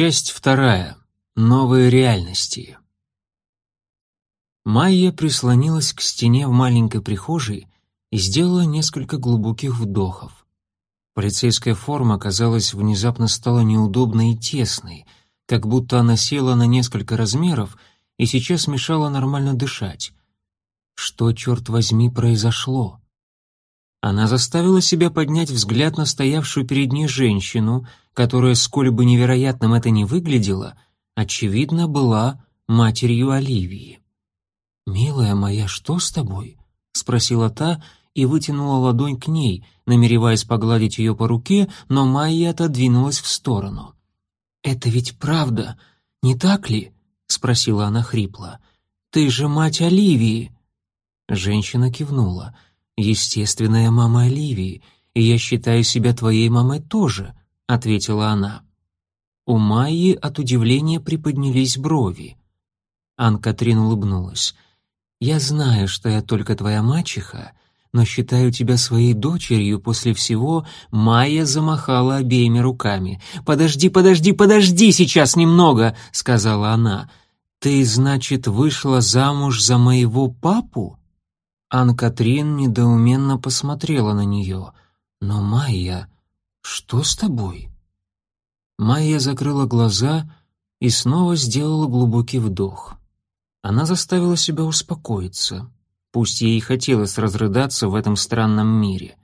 Часть вторая. Новые реальности. Майя прислонилась к стене в маленькой прихожей и сделала несколько глубоких вдохов. Полицейская форма, казалось, внезапно стала неудобной и тесной, как будто она села на несколько размеров и сейчас мешала нормально дышать. Что, черт возьми, произошло? Она заставила себя поднять взгляд на стоявшую перед ней женщину, которая, сколь бы невероятным это ни выглядело, очевидно, была матерью Оливии. «Милая моя, что с тобой?» — спросила та и вытянула ладонь к ней, намереваясь погладить ее по руке, но Майя отодвинулась в сторону. «Это ведь правда, не так ли?» — спросила она хрипло. «Ты же мать Оливии!» Женщина кивнула. «Естественная мама Оливии, и я считаю себя твоей мамой тоже», — ответила она. У Майи от удивления приподнялись брови. Ан-Катрин улыбнулась. Я знаю, что я только твоя мачеха, но считаю тебя своей дочерью после всего, Майя замахала обеими руками. «Подожди, подожди, подожди сейчас немного!» — сказала она. «Ты, значит, вышла замуж за моего папу?» Ан-Катрин недоуменно посмотрела на нее. «Но, Майя, что с тобой?» Майя закрыла глаза и снова сделала глубокий вдох. Она заставила себя успокоиться. Пусть ей и хотелось разрыдаться в этом странном мире.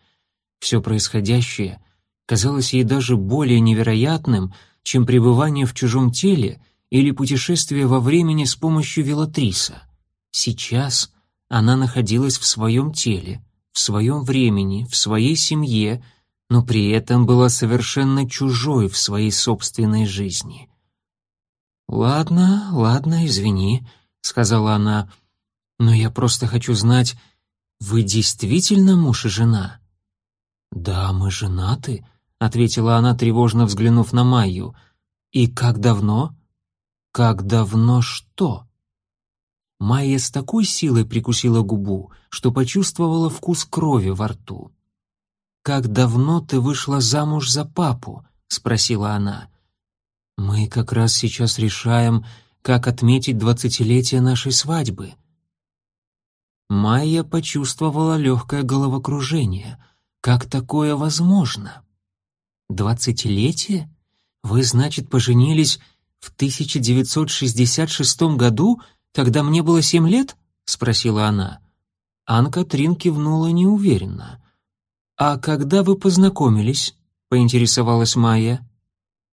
Все происходящее казалось ей даже более невероятным, чем пребывание в чужом теле или путешествие во времени с помощью велатриса. Сейчас она находилась в своем теле, в своем времени, в своей семье, но при этом была совершенно чужой в своей собственной жизни. «Ладно, ладно, извини», сказала она, но я просто хочу знать, вы действительно муж и жена? Да, мы женаты, ответила она, тревожно взглянув на Майю. И как давно? Как давно что? Майя с такой силой прикусила губу, что почувствовала вкус крови во рту. «Как давно ты вышла замуж за папу?» — спросила она. «Мы как раз сейчас решаем, как отметить двадцатилетие нашей свадьбы. Майя почувствовала легкое головокружение. Как такое возможно? Двадцатилетие? Вы, значит, поженились в 1966 году, когда мне было семь лет? спросила она. Ан-Катрин кивнула неуверенно. «А когда вы познакомились?» — поинтересовалась Майя.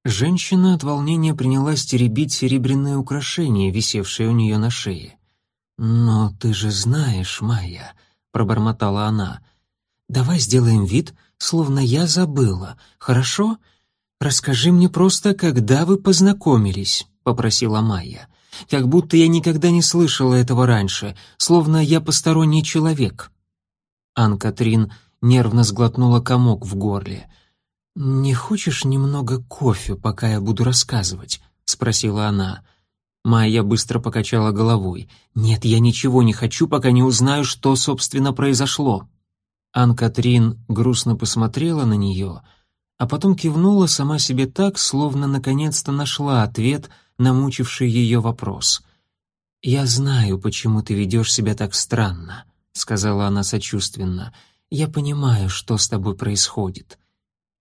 Женщина от волнения принялась теребить серебряные украшения, висевшие у нее на шее. «Но ты же знаешь, Майя», — пробормотала она. «Давай сделаем вид, словно я забыла, хорошо? Расскажи мне просто, когда вы познакомились», — попросила Майя. «Как будто я никогда не слышала этого раньше, словно я посторонний человек». Ан-Катрин нервно сглотнула комок в горле — «Не хочешь немного кофе, пока я буду рассказывать?» — спросила она. Майя быстро покачала головой. «Нет, я ничего не хочу, пока не узнаю, что, собственно, произошло». Ан-Катрин грустно посмотрела на нее, а потом кивнула сама себе так, словно наконец-то нашла ответ на мучивший ее вопрос. «Я знаю, почему ты ведешь себя так странно», — сказала она сочувственно. «Я понимаю, что с тобой происходит.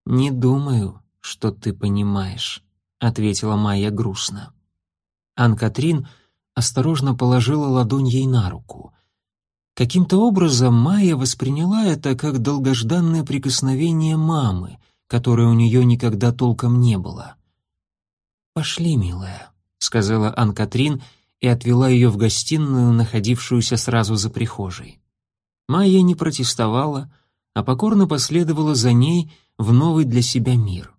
«Не думаю, что ты понимаешь», — ответила Майя грустно. Ан-Катрин осторожно положила ладонь ей на руку. Каким-то образом Майя восприняла это как долгожданное прикосновение мамы, которое у нее никогда толком не было. «Пошли, милая», — сказала Ан-Катрин и отвела ее в гостиную, находившуюся сразу за прихожей. Майя не протестовала, а покорно последовала за ней, в новый для себя мир.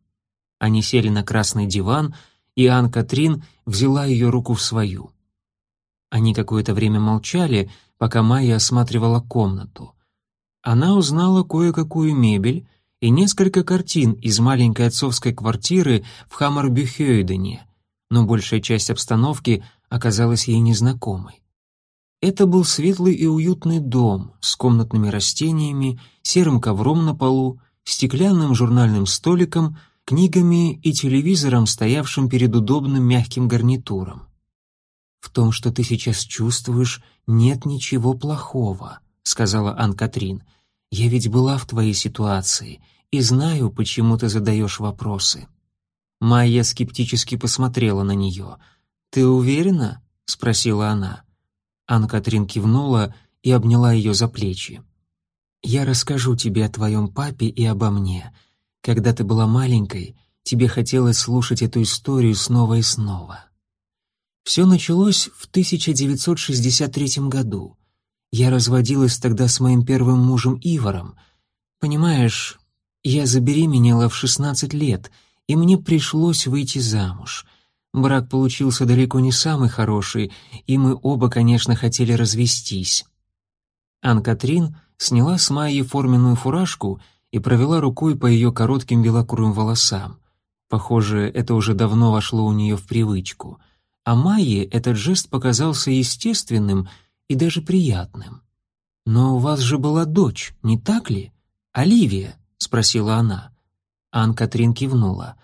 Они сели на красный диван, и Ан-Катрин взяла ее руку в свою. Они какое-то время молчали, пока Майя осматривала комнату. Она узнала кое-какую мебель и несколько картин из маленькой отцовской квартиры в Хаммербюхёйдене, но большая часть обстановки оказалась ей незнакомой. Это был светлый и уютный дом с комнатными растениями, серым ковром на полу, стеклянным журнальным столиком, книгами и телевизором, стоявшим перед удобным мягким гарнитуром. «В том, что ты сейчас чувствуешь, нет ничего плохого», — сказала Ан-Катрин. «Я ведь была в твоей ситуации и знаю, почему ты задаешь вопросы». Майя скептически посмотрела на нее. «Ты уверена?» — спросила она. Ан-Катрин кивнула и обняла ее за плечи. «Я расскажу тебе о твоем папе и обо мне. Когда ты была маленькой, тебе хотелось слушать эту историю снова и снова». Все началось в 1963 году. Я разводилась тогда с моим первым мужем Иваром. Понимаешь, я забеременела в 16 лет, и мне пришлось выйти замуж. Брак получился далеко не самый хороший, и мы оба, конечно, хотели развестись. Ан-Катрин сняла с Майи форменную фуражку и провела рукой по ее коротким белокурым волосам. Похоже, это уже давно вошло у нее в привычку. А Майе этот жест показался естественным и даже приятным. «Но у вас же была дочь, не так ли? Оливия?» — спросила она. Ан-Катрин кивнула.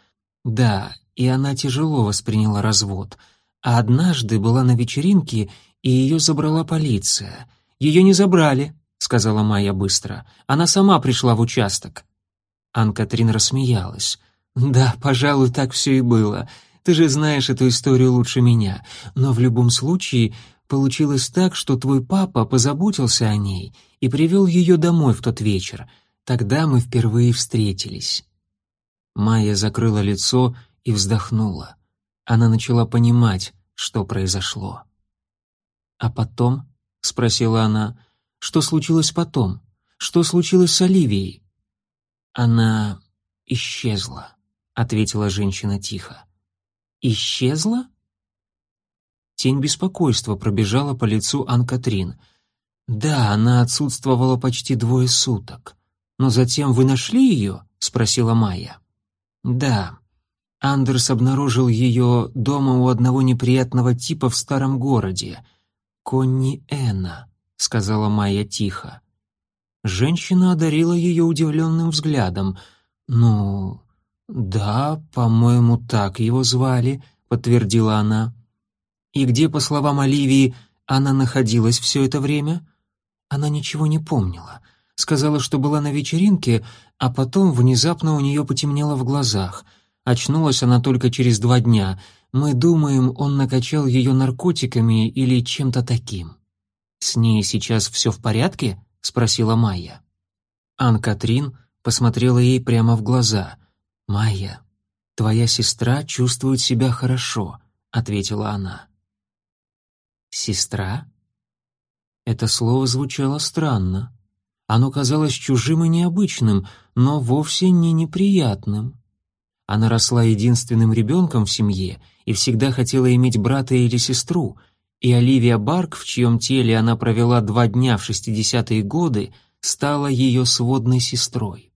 «Да, и она тяжело восприняла развод. А однажды была на вечеринке, и ее забрала полиция. Ее не забрали», — сказала Майя быстро. «Она сама пришла в участок». Ан-Катрин рассмеялась. «Да, пожалуй, так все и было. Ты же знаешь эту историю лучше меня. Но в любом случае получилось так, что твой папа позаботился о ней и привел ее домой в тот вечер. Тогда мы впервые встретились». Майя закрыла лицо и вздохнула. Она начала понимать, что произошло. «А потом?» — спросила она. «Что случилось потом? Что случилось с Оливией?» «Она исчезла», — ответила женщина тихо. «Исчезла?» Тень беспокойства пробежала по лицу Ан-Катрин. «Да, она отсутствовала почти двое суток. Но затем вы нашли ее?» — спросила Майя. «Да, Андерс обнаружил ее дома у одного неприятного типа в старом городе. «Конни Энна», — сказала Майя тихо. Женщина одарила ее удивленным взглядом. «Ну, да, по-моему, так его звали», — подтвердила она. «И где, по словам Оливии, она находилась все это время?» Она ничего не помнила. Сказала, что была на вечеринке, а потом внезапно у нее потемнело в глазах — Очнулась она только через два дня. Мы думаем, он накачал ее наркотиками или чем-то таким. «С ней сейчас все в порядке?» — спросила Майя. Ан-Катрин посмотрела ей прямо в глаза. «Майя, твоя сестра чувствует себя хорошо», — ответила она. «Сестра?» Это слово звучало странно. Оно казалось чужим и необычным, но вовсе не неприятным. Она росла единственным ребенком в семье и всегда хотела иметь брата или сестру, и Оливия Барк, в чьем теле она провела два дня в 60-е годы, стала ее сводной сестрой.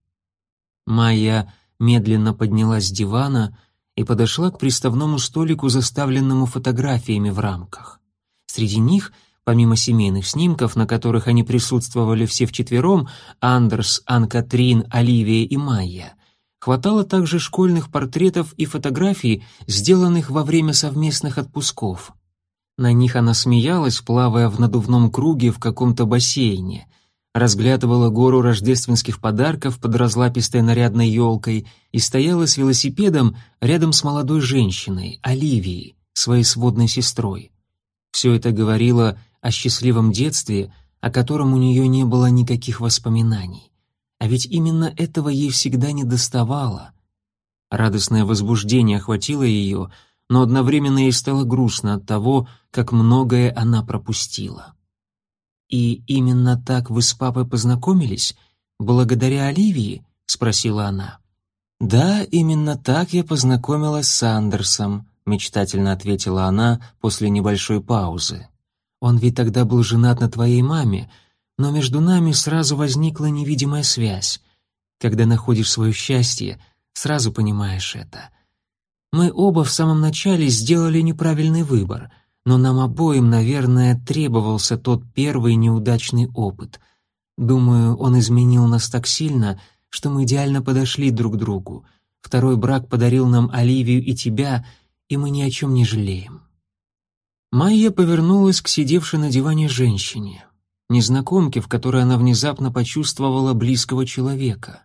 Майя медленно поднялась с дивана и подошла к приставному столику, заставленному фотографиями в рамках. Среди них, помимо семейных снимков, на которых они присутствовали все вчетвером, Андерс, Ан-Катрин, Оливия и Майя, Хватало также школьных портретов и фотографий, сделанных во время совместных отпусков. На них она смеялась, плавая в надувном круге в каком-то бассейне, разглядывала гору рождественских подарков под разлапистой нарядной елкой и стояла с велосипедом рядом с молодой женщиной, Оливией, своей сводной сестрой. Все это говорило о счастливом детстве, о котором у нее не было никаких воспоминаний. А ведь именно этого ей всегда не доставало. Радостное возбуждение охватило ее, но одновременно ей стало грустно от того, как многое она пропустила. «И именно так вы с папой познакомились? Благодаря Оливии?» — спросила она. «Да, именно так я познакомилась с Андерсом», — мечтательно ответила она после небольшой паузы. «Он ведь тогда был женат на твоей маме, но между нами сразу возникла невидимая связь. Когда находишь свое счастье, сразу понимаешь это. Мы оба в самом начале сделали неправильный выбор, но нам обоим, наверное, требовался тот первый неудачный опыт. Думаю, он изменил нас так сильно, что мы идеально подошли друг другу. Второй брак подарил нам Оливию и тебя, и мы ни о чем не жалеем». Майя повернулась к сидевшей на диване женщине, незнакомке, в которой она внезапно почувствовала близкого человека.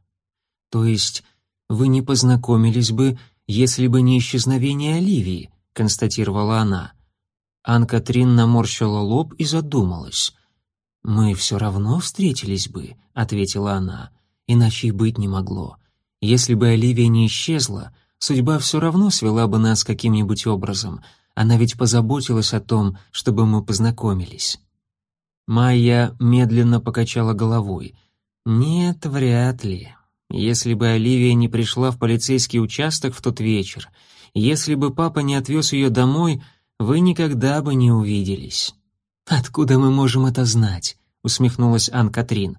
То есть вы не познакомились бы, если бы не исчезновение Оливии, констатировала она. Ан-Катрин наморщила лоб и задумалась. «Мы все равно встретились бы», — ответила она, — «иначе и быть не могло. Если бы Оливия не исчезла, судьба все равно свела бы нас каким-нибудь образом. Она ведь позаботилась о том, чтобы мы познакомились». Майя медленно покачала головой. «Нет, вряд ли. Если бы Оливия не пришла в полицейский участок в тот вечер, если бы папа не отвез ее домой, вы никогда бы не увиделись». «Откуда мы можем это знать?» — усмехнулась Ан-Катрин.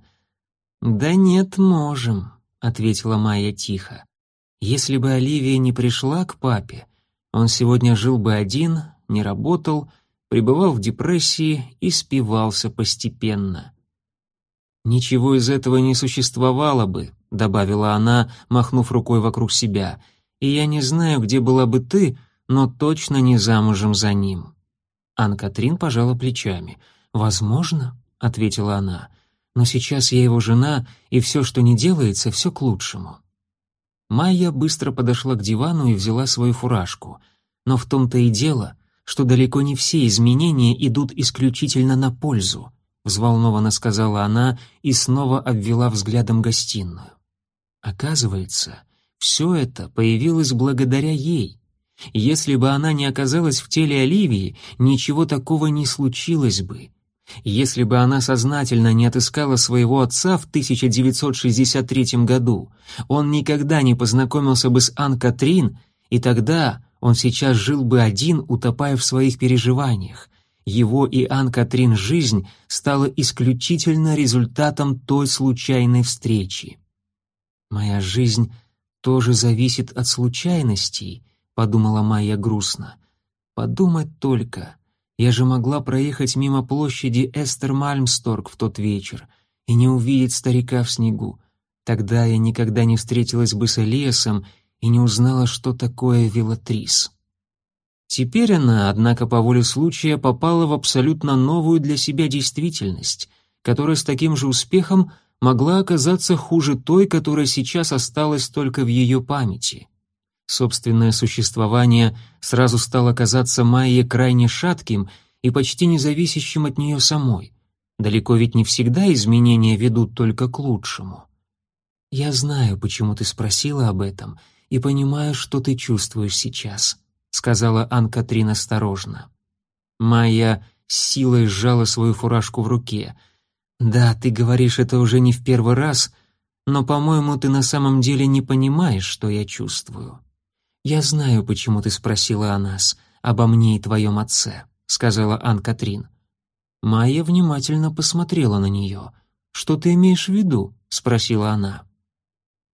«Да нет, можем», — ответила Майя тихо. «Если бы Оливия не пришла к папе, он сегодня жил бы один, не работал, пребывал в депрессии и спивался постепенно». «Ничего из этого не существовало бы», — добавила она, махнув рукой вокруг себя, «и я не знаю, где была бы ты, но точно не замужем за ним». Ан-Катрин пожала плечами. «Возможно», — ответила она, «но сейчас я его жена, и все, что не делается, все к лучшему». Майя быстро подошла к дивану и взяла свою фуражку. Но в том-то и дело, что далеко не все изменения идут исключительно на пользу, взволнованно сказала она и снова обвела взглядом гостиную. Оказывается, все это появилось благодаря ей. Если бы она не оказалась в теле Оливии, ничего такого не случилось бы. Если бы она сознательно не отыскала своего отца в 1963 году, он никогда не познакомился бы с Ан-Катрин, и тогда он сейчас жил бы один, утопая в своих переживаниях. Его и Ан-Катрин жизнь стала исключительно результатом той случайной встречи. «Моя жизнь тоже зависит от случайностей», — подумала Майя грустно. «Подумать только, я же могла проехать мимо площади Эстер Мальмсторг в тот вечер и не увидеть старика в снегу. Тогда я никогда не встретилась бы с Элиасом и не узнала, что такое велатрис». Теперь она, однако, по воле случая попала в абсолютно новую для себя действительность, которая с таким же успехом могла оказаться хуже той, которая сейчас осталась только в ее памяти. Собственное существование сразу стало казаться Майе крайне шатким и почти независящим от нее самой. Далеко ведь не всегда изменения ведут только к лучшему. «Я знаю, почему ты спросила об этом, и понимаю, что ты чувствуешь сейчас», — сказала Ан-Катрин осторожно. Майя силой сжала свою фуражку в руке — «Да, ты говоришь это уже не в первый раз, но, по-моему, ты на самом деле не понимаешь, что я чувствую. Я знаю, почему ты спросила о нас, обо мне и твоем отце», — сказала Ан-Катрин. Майя внимательно посмотрела на нее. «Что ты имеешь в виду?» — спросила она.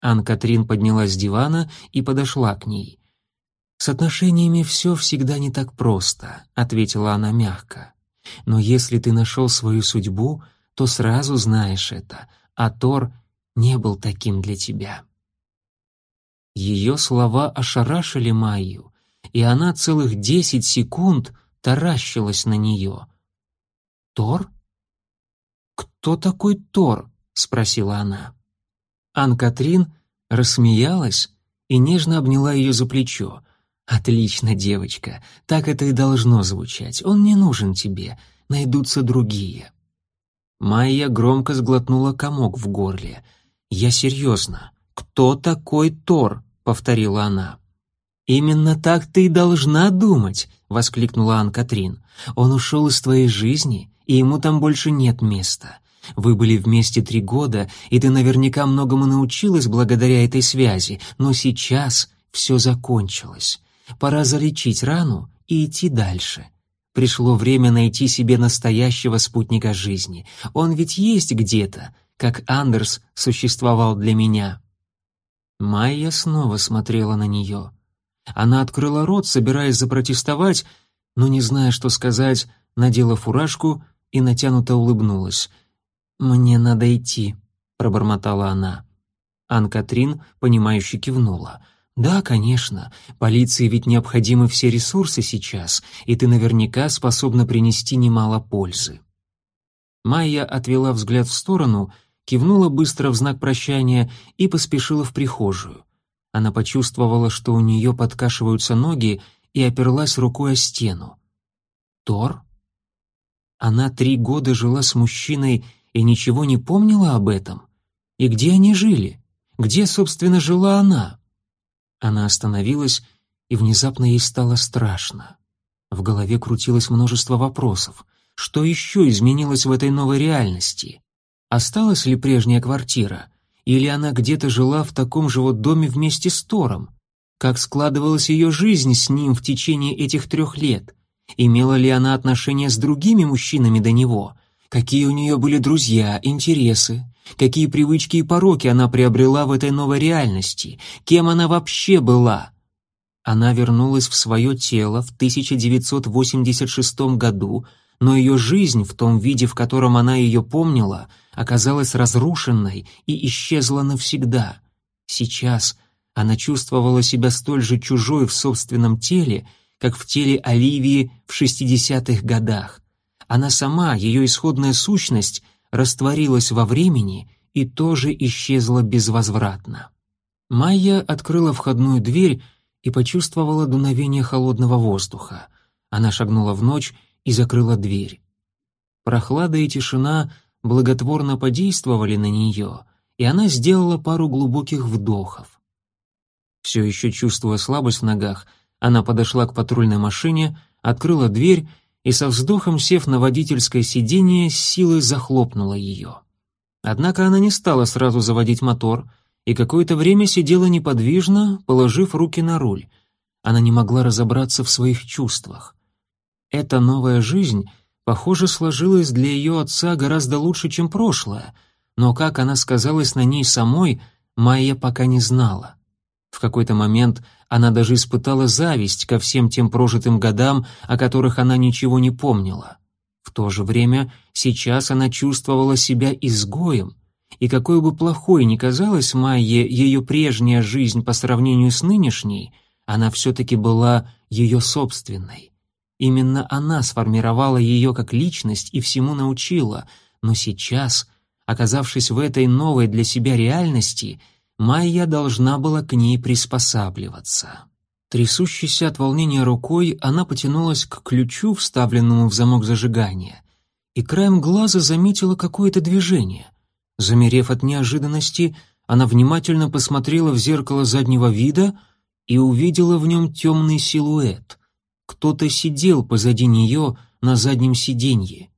Ан-Катрин поднялась с дивана и подошла к ней. «С отношениями все всегда не так просто», — ответила она мягко. «Но если ты нашел свою судьбу, то сразу знаешь это, а Тор не был таким для тебя». Ее слова ошарашили Майю, и она целых десять секунд таращилась на нее. «Тор? Кто такой Тор?» — спросила она. Ан-Катрин рассмеялась и нежно обняла ее за плечо. «Отлично, девочка, так это и должно звучать. Он не нужен тебе, найдутся другие». Майя громко сглотнула комок в горле. «Я серьезно. Кто такой Тор?» — повторила она. «Именно так ты и должна думать», — воскликнула Ан-Катрин. «Он ушел из твоей жизни, и ему там больше нет места. Вы были вместе три года, и ты наверняка многому научилась благодаря этой связи, но сейчас все закончилось. Пора залечить рану и идти дальше. Пришло время найти себе настоящего спутника жизни. Он ведь есть где-то, как Андерс существовал для меня. Майя снова смотрела на нее. Она открыла рот, собираясь запротестовать, но, не зная, что сказать, надела фуражку и натянуто улыбнулась. «Мне надо идти», — пробормотала она. Ан-Катрин, понимающе кивнула. «Да, конечно. Полиции ведь необходимы все ресурсы сейчас, и ты наверняка способна принести немало пользы». Майя отвела взгляд в сторону, кивнула быстро в знак прощания и поспешила в прихожую. Она почувствовала, что у нее подкашиваются ноги, и оперлась рукой о стену. Тор? Она три года жила с мужчиной и ничего не помнила об этом? И где они жили? Где, собственно, жила она? Она остановилась, и внезапно ей стало страшно. В голове крутилось множество вопросов. Что еще изменилось в этой новой реальности? Осталась ли прежняя квартира? Или она где-то жила в таком же вот доме вместе с Тором? Как складывалась ее жизнь с ним в течение этих трех лет? Имела ли она отношения с другими мужчинами до него? Какие у нее были друзья, интересы? Какие привычки и пороки она приобрела в этой новой реальности? Кем она вообще была? Она вернулась в свое тело в 1986 году, но ее жизнь в том виде, в котором она ее помнила, оказалась разрушенной и исчезла навсегда. Сейчас она чувствовала себя столь же чужой в собственном теле, как в теле Оливии в 60-х годах. Она сама, ее исходная сущность, растворилась во времени и тоже исчезла безвозвратно. Майя открыла входную дверь и почувствовала дуновение холодного воздуха. Она шагнула в ночь и закрыла дверь. Прохлада и тишина благотворно подействовали на нее, и она сделала пару глубоких вдохов. Все еще чувствуя слабость в ногах, она подошла к патрульной машине, открыла дверь и со вздохом, сев на водительское сиденье, с силой захлопнула ее. Однако она не стала сразу заводить мотор и какое-то время сидела неподвижно, положив руки на руль. Она не могла разобраться в своих чувствах. Эта новая жизнь, похоже, сложилась для ее отца гораздо лучше, чем прошлое, но как она сказалась на ней самой, Майя пока не знала. В какой-то момент она даже испытала зависть ко всем тем прожитым годам, о которых она ничего не помнила. В то же время сейчас она чувствовала себя изгоем, и какой бы плохой ни казалась Майе ее прежняя жизнь по сравнению с нынешней, она все-таки была ее собственной. Именно она сформировала ее как личность и всему научила, но сейчас, оказавшись в этой новой для себя реальности, Майя должна была к ней приспосабливаться. Трясущейся от волнения рукой, она потянулась к ключу, вставленному в замок зажигания, и краем глаза заметила какое-то движение. Замерев от неожиданности, она внимательно посмотрела в зеркало заднего вида и увидела в нем темный силуэт. Кто-то сидел позади нее на заднем сиденье.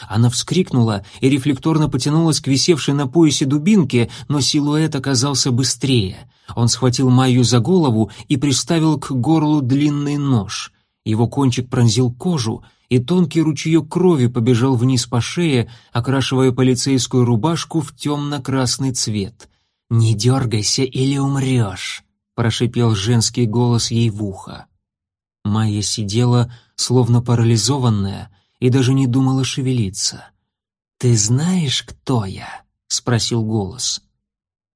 Она вскрикнула и рефлекторно потянулась к висевшей на поясе дубинке, но силуэт оказался быстрее. Он схватил Майю за голову и приставил к горлу длинный нож. Его кончик пронзил кожу, и тонкий ручеек крови побежал вниз по шее, окрашивая полицейскую рубашку в темно-красный цвет. «Не дергайся или умрешь», — прошипел женский голос ей в ухо. Майя сидела, словно парализованная, и даже не думала шевелиться. «Ты знаешь, кто я?» — спросил голос.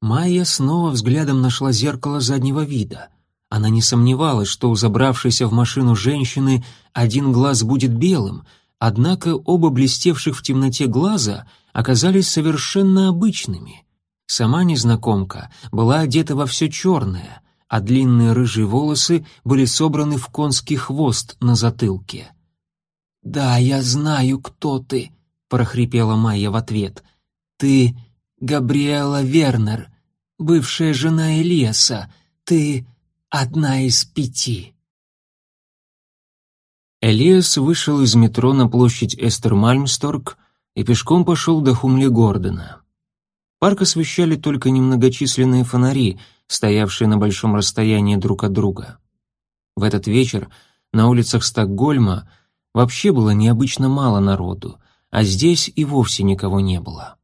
Майя снова взглядом нашла зеркало заднего вида. Она не сомневалась, что у забравшейся в машину женщины один глаз будет белым, однако оба блестевших в темноте глаза оказались совершенно обычными. Сама незнакомка была одета во все черное, а длинные рыжие волосы были собраны в конский хвост на затылке. «Да, я знаю, кто ты», — прохрипела Майя в ответ. «Ты Габриэла Вернер, бывшая жена Элиаса. Ты одна из пяти». Элиас вышел из метро на площадь Эстер-Мальмсторг и пешком пошел до Хумли-Гордона. Парк освещали только немногочисленные фонари, стоявшие на большом расстоянии друг от друга. В этот вечер на улицах Стокгольма Вообще было необычно мало народу, а здесь и вовсе никого не было.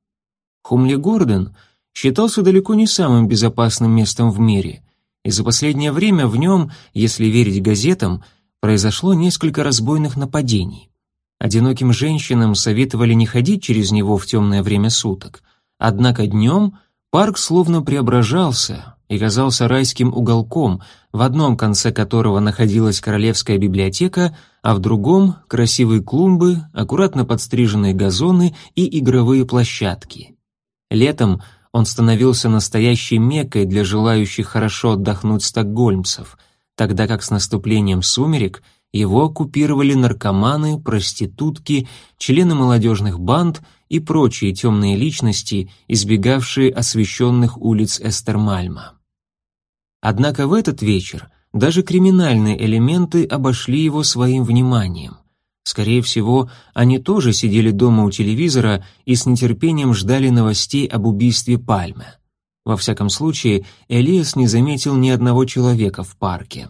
Хумли Гордон считался далеко не самым безопасным местом в мире, и за последнее время в нем, если верить газетам, произошло несколько разбойных нападений. Одиноким женщинам советовали не ходить через него в темное время суток, однако днем парк словно преображался, и казался райским уголком, в одном конце которого находилась королевская библиотека, а в другом — красивые клумбы, аккуратно подстриженные газоны и игровые площадки. Летом он становился настоящей меккой для желающих хорошо отдохнуть стокгольмцев, тогда как с наступлением сумерек его оккупировали наркоманы, проститутки, члены молодежных банд и прочие темные личности, избегавшие освещенных улиц Эстермальма. Однако в этот вечер даже криминальные элементы обошли его своим вниманием. Скорее всего, они тоже сидели дома у телевизора и с нетерпением ждали новостей об убийстве Пальмы. Во всяком случае, Элиас не заметил ни одного человека в парке.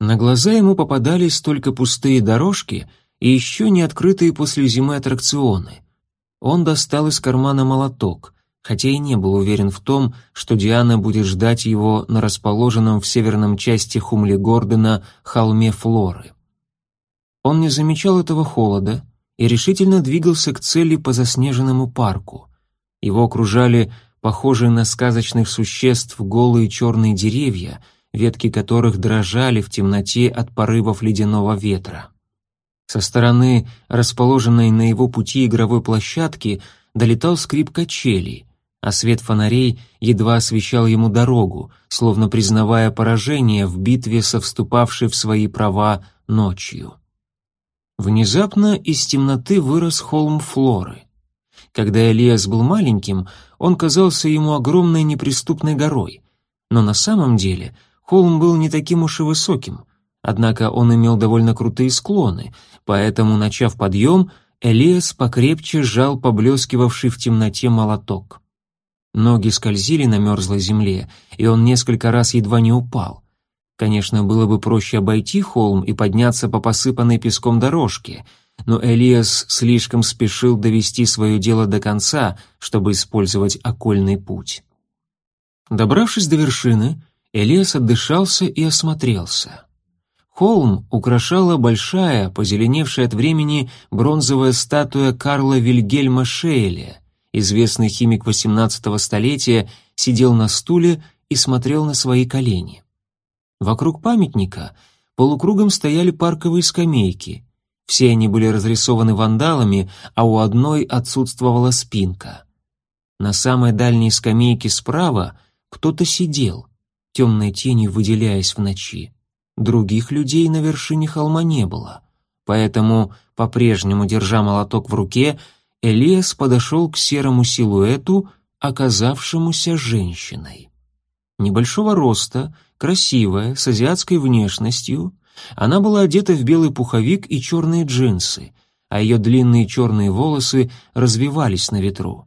На глаза ему попадались только пустые дорожки и еще не открытые после зимы аттракционы. Он достал из кармана молоток, хотя и не был уверен в том, что Диана будет ждать его на расположенном в северном части Хумли-Гордона холме Флоры. Он не замечал этого холода и решительно двигался к цели по заснеженному парку. Его окружали похожие на сказочных существ голые черные деревья, ветки которых дрожали в темноте от порывов ледяного ветра. Со стороны, расположенной на его пути игровой площадки, долетал скрип качелей, а свет фонарей едва освещал ему дорогу, словно признавая поражение в битве со вступавшей в свои права ночью. Внезапно из темноты вырос холм Флоры. Когда Элиас был маленьким, он казался ему огромной неприступной горой, но на самом деле холм был не таким уж и высоким, однако он имел довольно крутые склоны, поэтому, начав подъем, Элиас покрепче сжал поблескивавший в темноте молоток. Ноги скользили на мерзлой земле, и он несколько раз едва не упал. Конечно, было бы проще обойти холм и подняться по посыпанной песком дорожке, но Элиас слишком спешил довести свое дело до конца, чтобы использовать окольный путь. Добравшись до вершины, Элиас отдышался и осмотрелся. Холм украшала большая, позеленевшая от времени бронзовая статуя Карла Вильгельма Шейля. Известный химик XVIII столетия сидел на стуле и смотрел на свои колени. Вокруг памятника полукругом стояли парковые скамейки. Все они были разрисованы вандалами, а у одной отсутствовала спинка. На самой дальней скамейке справа кто-то сидел, темной тенью выделяясь в ночи. Других людей на вершине холма не было, поэтому, по-прежнему держа молоток в руке, Элиас подошел к серому силуэту, оказавшемуся женщиной. Небольшого роста, красивая, с азиатской внешностью. Она была одета в белый пуховик и черные джинсы, а ее длинные черные волосы развивались на ветру.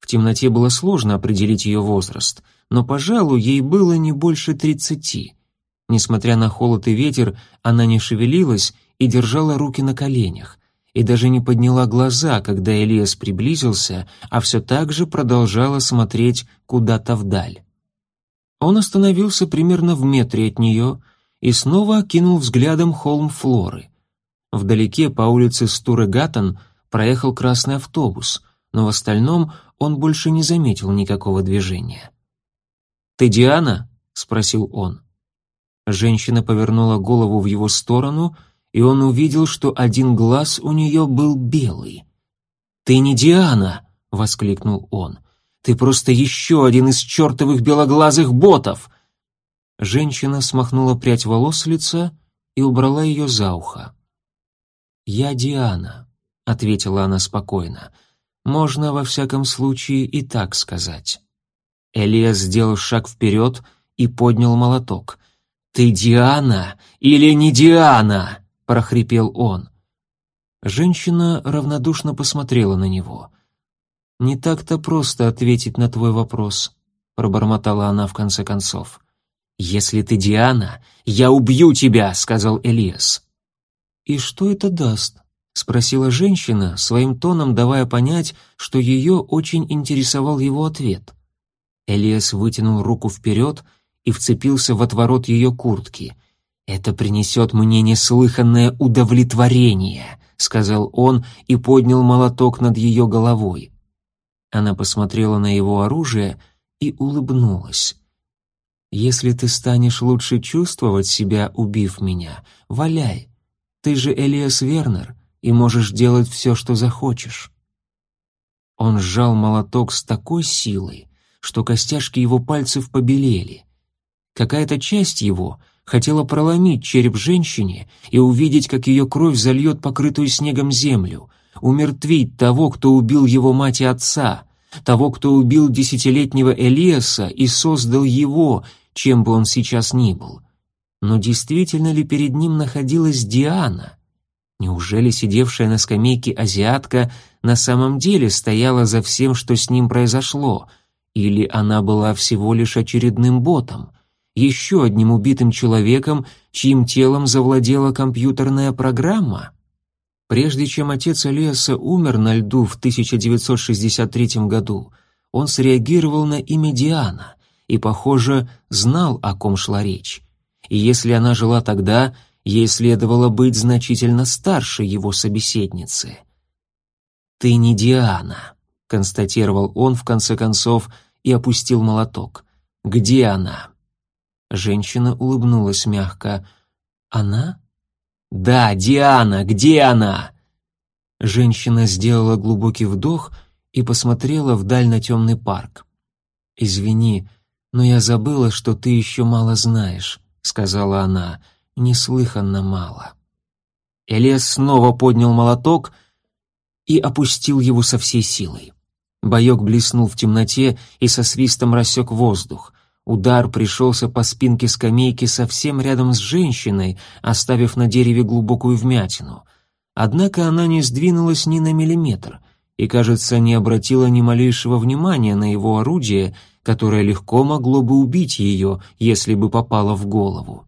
В темноте было сложно определить ее возраст, но, пожалуй, ей было не больше тридцати. Несмотря на холод и ветер, она не шевелилась и держала руки на коленях, и даже не подняла глаза, когда Элиас приблизился, а все так же продолжала смотреть куда-то вдаль. Он остановился примерно в метре от нее и снова окинул взглядом холм Флоры. Вдалеке по улице Стурегатон проехал красный автобус, но в остальном он больше не заметил никакого движения. «Ты Диана?» — спросил он. Женщина повернула голову в его сторону, и он увидел, что один глаз у нее был белый. «Ты не Диана!» — воскликнул он. Ты просто еще один из чертовых белоглазых ботов!» Женщина смахнула прядь волос с лица и убрала ее за ухо. «Я Диана», — ответила она спокойно. «Можно, во всяком случае, и так сказать». Элиас сделал шаг вперед и поднял молоток. «Ты Диана или не Диана?» — прохрипел он. Женщина равнодушно посмотрела на него — «Не так-то просто ответить на твой вопрос», — пробормотала она в конце концов. «Если ты Диана, я убью тебя», — сказал Элиас. «И что это даст?» — спросила женщина, своим тоном давая понять, что ее очень интересовал его ответ. Элиас вытянул руку вперед и вцепился в отворот ее куртки. «Это принесет мне неслыханное удовлетворение», — сказал он и поднял молоток над ее головой. Она посмотрела на его оружие и улыбнулась. Если ты станешь лучше чувствовать себя, убив меня, валяй. Ты же Элиас Вернер и можешь делать все, что захочешь». Он сжал молоток с такой силой, что костяшки его пальцев побелели. Какая-то часть его хотела проломить череп женщине и увидеть, как ее кровь зальет покрытую снегом землю, умертвить того, кто убил его мать и отца, того, кто убил десятилетнего Элиаса и создал его, чем бы он сейчас ни был. Но действительно ли перед ним находилась Диана? Неужели сидевшая на скамейке азиатка на самом деле стояла за всем, что с ним произошло? Или она была всего лишь очередным ботом? Еще одним убитым человеком, чьим телом завладела компьютерная программа? Прежде чем отец Элиаса умер на льду в 1963 году, он среагировал на имя Диана и, похоже, знал, о ком шла речь. И если она жила тогда, ей следовало быть значительно старше его собеседницы. «Ты не Диана», — констатировал он в конце концов и опустил молоток. «Где она?» Женщина улыбнулась мягко. «Она?» «Да, Диана, где она?» Женщина сделала глубокий вдох и посмотрела вдаль на темный парк. «Извини, но я забыла, что ты еще мало знаешь», — сказала она, — «неслыханно мало». Элиас снова поднял молоток и опустил его со всей силой. Боек блеснул в темноте и со свистом рассек воздух. Удар пришелся по спинке скамейки совсем рядом с женщиной, оставив на дереве глубокую вмятину. Однако она не сдвинулась ни на миллиметр и, кажется, не обратила ни малейшего внимания на его орудие, которое легко могло бы убить ее, если бы попало в голову.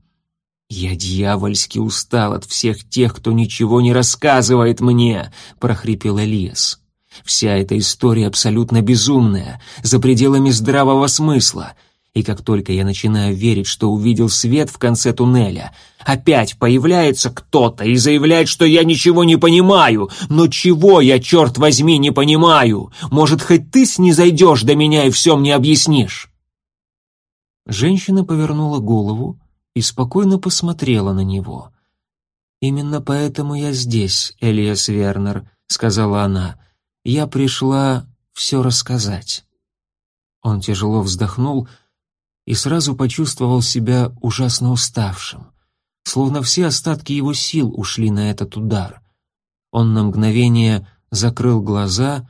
«Я дьявольски устал от всех тех, кто ничего не рассказывает мне», — прохрипел Элиас. «Вся эта история абсолютно безумная, за пределами здравого смысла. И как только я начинаю верить, что увидел свет в конце туннеля, опять появляется кто-то и заявляет, что я ничего не понимаю. Но чего я, черт возьми, не понимаю? Может, хоть ты снизойдешь до меня и все мне объяснишь?» Женщина повернула голову и спокойно посмотрела на него. «Именно поэтому я здесь, Элиас Вернер», — сказала она. «Я пришла все рассказать». Он тяжело вздохнул, — и сразу почувствовал себя ужасно уставшим, словно все остатки его сил ушли на этот удар. Он на мгновение закрыл глаза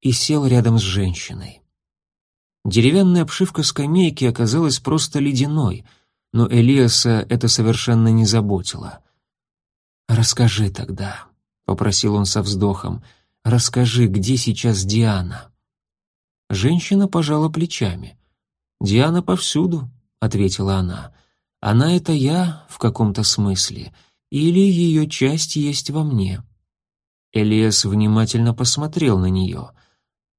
и сел рядом с женщиной. Деревянная обшивка скамейки оказалась просто ледяной, но Элиаса это совершенно не заботило. «Расскажи тогда», — попросил он со вздохом, — «расскажи, где сейчас Диана?» Женщина пожала плечами. «Диана повсюду», — ответила она. «Она — это я в каком-то смысле, или ее часть есть во мне». Элиас внимательно посмотрел на нее.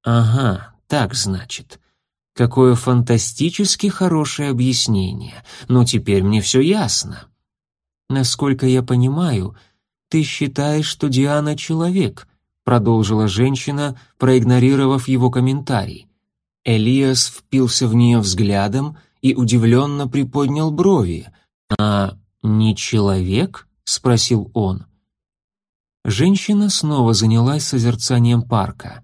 «Ага, так значит. Какое фантастически хорошее объяснение. Но теперь мне все ясно. Насколько я понимаю, ты считаешь, что Диана — человек», — продолжила женщина, проигнорировав его комментарий. Элиас впился в нее взглядом и удивленно приподнял брови. «А не человек?» — спросил он. Женщина снова занялась созерцанием парка.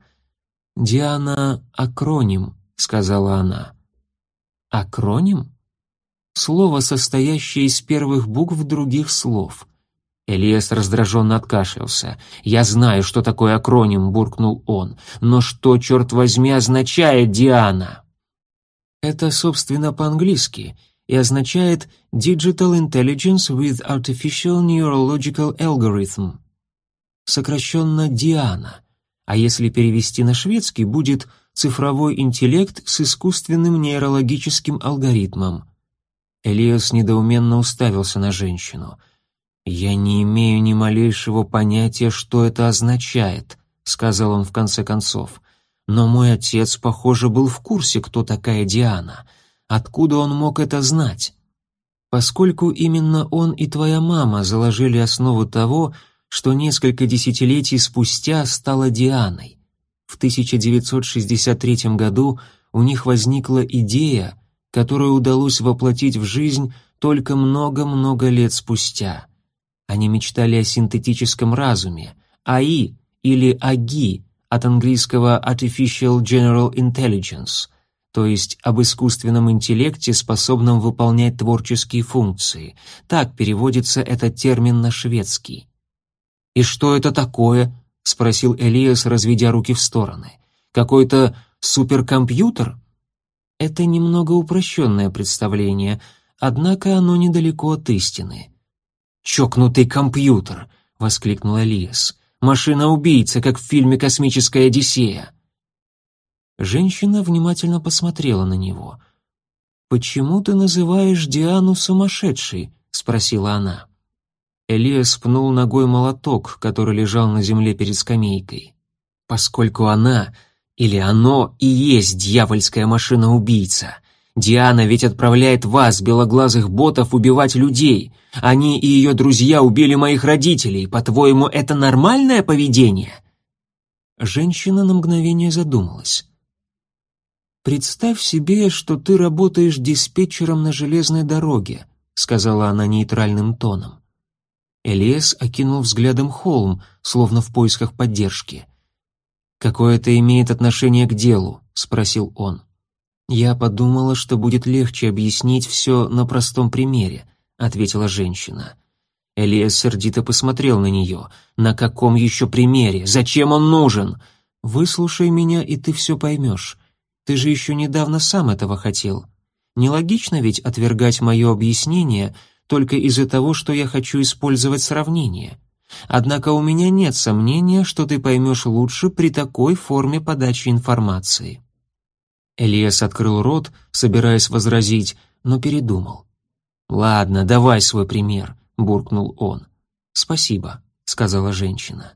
«Диана — акроним», — сказала она. «Акроним?» Слово, состоящее из первых букв других слов. Элиас раздраженно откашлялся. «Я знаю, что такое акроним», — буркнул он. «Но что, черт возьми, означает Диана?» Это, собственно, по-английски и означает «Digital Intelligence with Artificial Neurological Algorithm», сокращенно «Диана», а если перевести на шведский, будет «цифровой интеллект с искусственным нейрологическим алгоритмом». Элиас недоуменно уставился на женщину — «Я не имею ни малейшего понятия, что это означает», — сказал он в конце концов. «Но мой отец, похоже, был в курсе, кто такая Диана. Откуда он мог это знать?» «Поскольку именно он и твоя мама заложили основу того, что несколько десятилетий спустя стала Дианой. В 1963 году у них возникла идея, которую удалось воплотить в жизнь только много-много лет спустя. Они мечтали о синтетическом разуме, АИ или АГИ от английского Artificial General Intelligence, то есть об искусственном интеллекте, способном выполнять творческие функции. Так переводится этот термин на шведский. «И что это такое?» — спросил Элиас, разведя руки в стороны. «Какой-то суперкомпьютер?» Это немного упрощенное представление, однако оно недалеко от истины. «Чокнутый компьютер!» — воскликнул Элиас. «Машина-убийца, как в фильме «Космическая Одиссея». Женщина внимательно посмотрела на него. «Почему ты называешь Диану сумасшедшей?» — спросила она. Элиас пнул ногой молоток, который лежал на земле перед скамейкой. «Поскольку она или оно и есть дьявольская машина-убийца. Диана ведь отправляет вас, белоглазых ботов, убивать людей. Они и ее друзья убили моих родителей. По-твоему, это нормальное поведение?» Женщина на мгновение задумалась. «Представь себе, что ты работаешь диспетчером на железной дороге», сказала она нейтральным тоном. Элиас окинул взглядом холм, словно в поисках поддержки. «Какое это имеет отношение к делу?» — спросил он. «Я подумала, что будет легче объяснить все на простом примере», — ответила женщина. Элиас сердито посмотрел на нее. «На каком еще примере? Зачем он нужен?» «Выслушай меня, и ты все поймешь. Ты же еще недавно сам этого хотел. Нелогично ведь отвергать мое объяснение только из-за того, что я хочу использовать сравнение. Однако у меня нет сомнения, что ты поймешь лучше при такой форме подачи информации». Элиас открыл рот, собираясь возразить, но передумал. «Ладно, давай свой пример», — буркнул он. «Спасибо», — сказала женщина.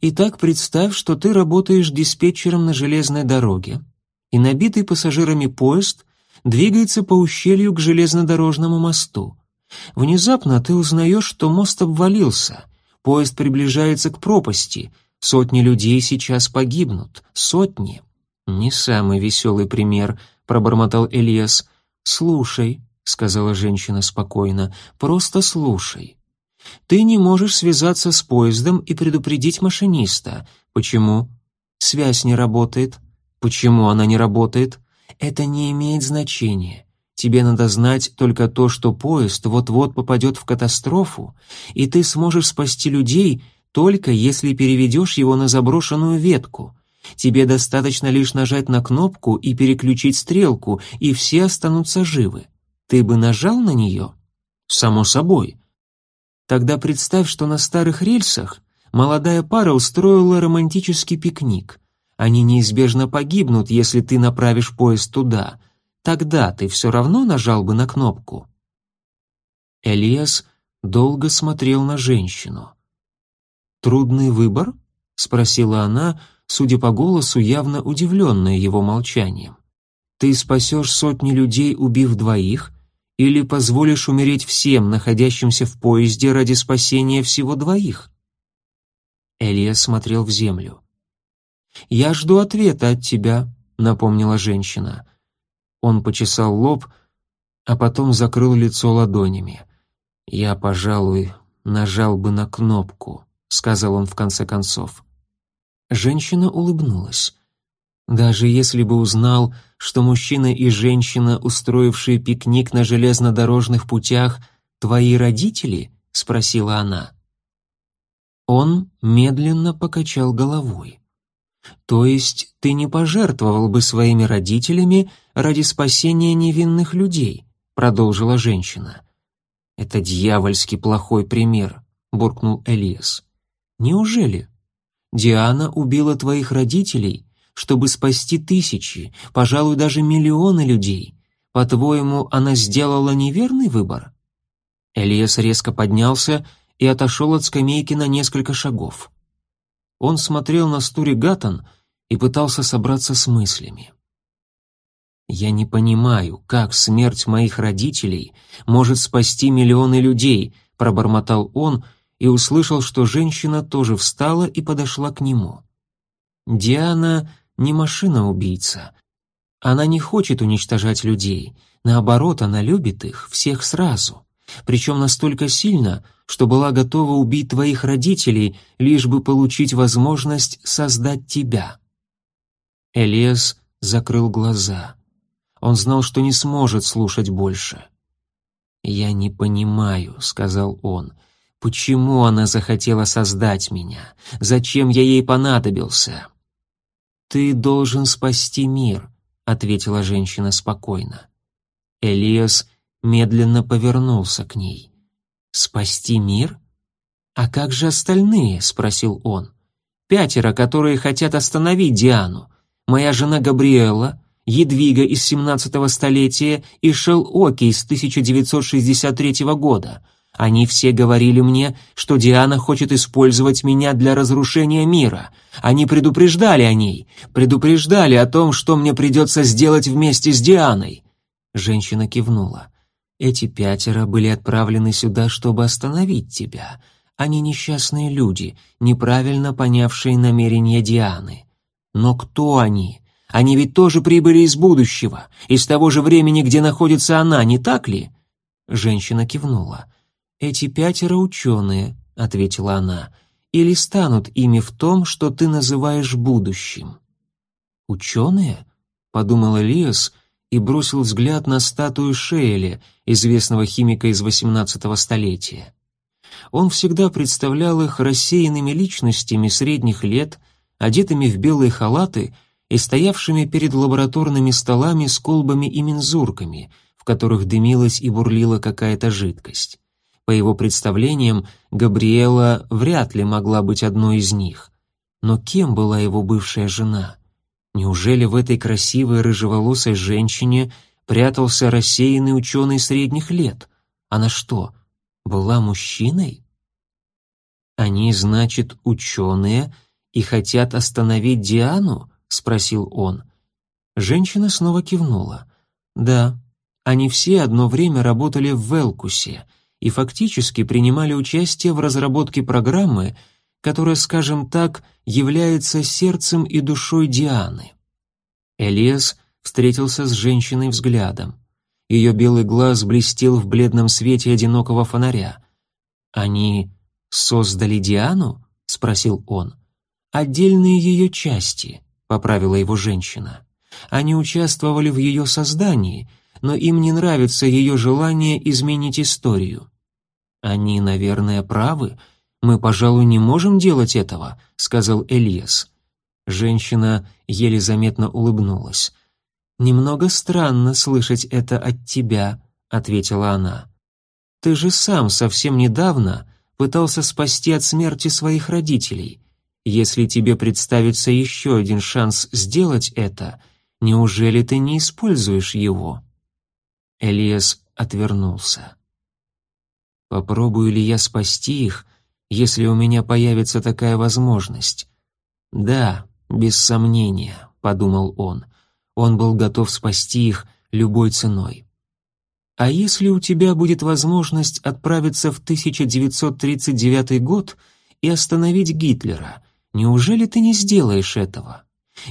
«Итак, представь, что ты работаешь диспетчером на железной дороге, и набитый пассажирами поезд двигается по ущелью к железнодорожному мосту. Внезапно ты узнаешь, что мост обвалился, Поезд приближается к пропасти. Сотни людей сейчас погибнут. Сотни. Не самый веселый пример, пробормотал Элиас. Слушай, сказала женщина спокойно, просто слушай. Ты не можешь связаться с поездом и предупредить машиниста. Почему? Связь не работает. Почему она не работает? Это не имеет значения. Тебе надо знать только то, что поезд вот-вот попадет в катастрофу, и ты сможешь спасти людей только если переведешь его на заброшенную ветку. Тебе достаточно лишь нажать на кнопку и переключить стрелку, и все останутся живы. Ты бы нажал на нее? Само собой. Тогда представь, что на старых рельсах молодая пара устроила романтический пикник. Они неизбежно погибнут, если ты направишь поезд туда — тогда ты все равно нажал бы на кнопку?» Элиас долго смотрел на женщину. «Трудный выбор?» — спросила она, судя по голосу, явно удивленная его молчанием. «Ты спасешь сотни людей, убив двоих, или позволишь умереть всем, находящимся в поезде ради спасения всего двоих?» Элиас смотрел в землю. «Я жду ответа от тебя», — напомнила женщина. Он почесал лоб, а потом закрыл лицо ладонями. «Я, пожалуй, нажал бы на кнопку», — сказал он в конце концов. Женщина улыбнулась. «Даже если бы узнал, что мужчина и женщина, устроившие пикник на железнодорожных путях, твои родители?» — спросила она. Он медленно покачал головой. То есть ты не пожертвовал бы своими родителями ради спасения невинных людей, продолжила женщина. Это дьявольски плохой пример, буркнул Элиас. Неужели? Диана убила твоих родителей, чтобы спасти тысячи, пожалуй, даже миллионы людей. По-твоему, она сделала неверный выбор? Элиас резко поднялся и отошел от скамейки на несколько шагов. Он смотрел на Стури Гаттон и пытался собраться с мыслями. «Я не понимаю, как смерть моих родителей может спасти миллионы людей», пробормотал он и услышал, что женщина тоже встала и подошла к нему. Диана не машина-убийца. Она не хочет уничтожать людей. Наоборот, она любит их, всех сразу. Причем настолько сильно, что была готова убить твоих родителей, лишь бы получить возможность создать тебя. Элиас закрыл глаза. Он знал, что не сможет слушать больше. «Я не понимаю», — сказал он, — «почему она захотела создать меня? Зачем я ей понадобился?» «Ты должен спасти мир», — ответила женщина спокойно. Элиас медленно повернулся к ней. «Спасти мир? А как же остальные?» — спросил он. «Пятеро, которые хотят остановить Диану. Моя жена Габриэла, Едвига из 17 столетия и Шел Оки из 1963 года. Они все говорили мне, что Диана хочет использовать меня для разрушения мира. Они предупреждали о ней, предупреждали о том, что мне придется сделать вместе с Дианой. Женщина кивнула. Эти пятеро были отправлены сюда, чтобы остановить тебя. Они несчастные люди, неправильно понявшие намерения Дианы. Но кто они? Они ведь тоже прибыли из будущего, из того же времени, где находится она, не так ли?» Женщина кивнула. «Эти пятеро ученые», — ответила она, — «или станут ими в том, что ты называешь будущим». «Ученые?» — подумал Элиас и бросил взгляд на статую Шейли, известного химика из XVIII столетия. Он всегда представлял их рассеянными личностями средних лет, одетыми в белые халаты — и стоявшими перед лабораторными столами с колбами и мензурками, в которых дымилась и бурлила какая-то жидкость. По его представлениям, Габриэла вряд ли могла быть одной из них. Но кем была его бывшая жена? Неужели в этой красивой рыжеволосой женщине прятался рассеянный ученый средних лет? Она что, была мужчиной? Они, значит, ученые и хотят остановить Диану? — спросил он. Женщина снова кивнула. «Да, они все одно время работали в Велкусе и фактически принимали участие в разработке программы, которая, скажем так, является сердцем и душой Дианы». Элиас встретился с женщиной взглядом. Ее белый глаз блестел в бледном свете одинокого фонаря. «Они создали Диану?» — спросил он. «Отдельные ее части, поправила его женщина. Они участвовали в ее создании, но им не нравится ее желание изменить историю. Они, наверное, правы. Мы, пожалуй, не можем делать этого, сказал Элиас. Женщина еле заметно улыбнулась. Немного странно слышать это от тебя, ответила она. Ты же сам совсем недавно пытался спасти от смерти своих родителей. Если тебе представится еще один шанс сделать это, неужели ты не используешь его?» Элиас отвернулся. «Попробую ли я спасти их, если у меня появится такая возможность?» «Да, без сомнения», — подумал он. Он был готов спасти их любой ценой. «А если у тебя будет возможность отправиться в 1939 год и остановить Гитлера?» Неужели ты не сделаешь этого?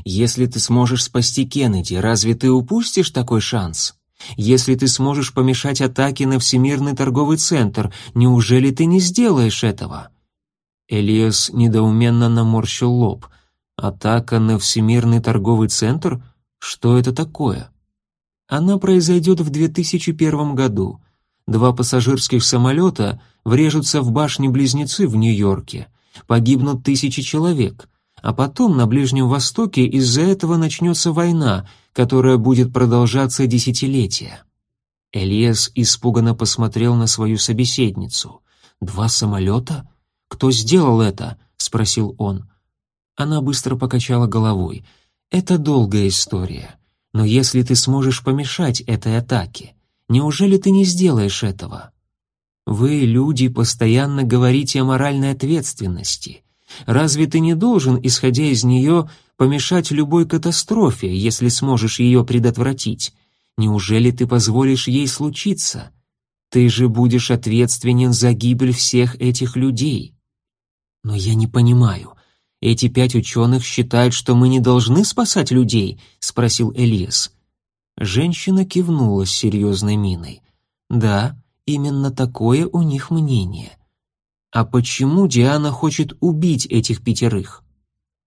Если ты сможешь спасти Кеннеди, разве ты упустишь такой шанс? Если ты сможешь помешать атаке на Всемирный торговый центр, неужели ты не сделаешь этого?» Элиас недоуменно наморщил лоб. «Атака на Всемирный торговый центр? Что это такое?» «Она произойдет в 2001 году. Два пассажирских самолета врежутся в башни-близнецы в Нью-Йорке погибнут тысячи человек, а потом на Ближнем Востоке из-за этого начнется война, которая будет продолжаться десятилетия. Элиас испуганно посмотрел на свою собеседницу. «Два самолета? Кто сделал это?» — спросил он. Она быстро покачала головой. «Это долгая история. Но если ты сможешь помешать этой атаке, неужели ты не сделаешь этого?» Вы, люди, постоянно говорите о моральной ответственности. Разве ты не должен, исходя из нее, помешать любой катастрофе, если сможешь ее предотвратить? Неужели ты позволишь ей случиться? Ты же будешь ответственен за гибель всех этих людей. Но я не понимаю. Эти пять ученых считают, что мы не должны спасать людей, спросил Элиас. Женщина кивнула с серьезной миной. Да, именно такое у них мнение. А почему Диана хочет убить этих пятерых?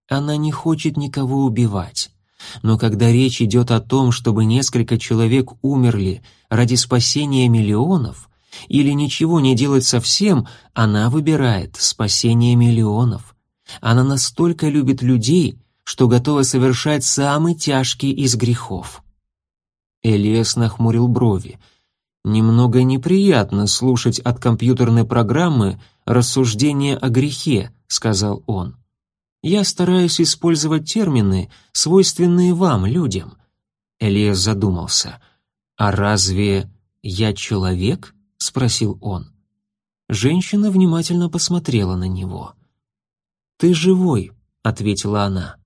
Она не хочет никого убивать. Но когда речь идет о том, чтобы несколько человек умерли ради спасения миллионов, или ничего не делать совсем, она выбирает спасение миллионов. Она настолько любит людей, что готова совершать самый тяжкий из грехов. Элиас нахмурил брови. Немного неприятно слушать от компьютерной программы рассуждения о грехе, сказал он. Я стараюсь использовать термины, свойственные вам, людям. Элиас задумался. А разве я человек? спросил он. Женщина внимательно посмотрела на него. Ты живой, ответила она.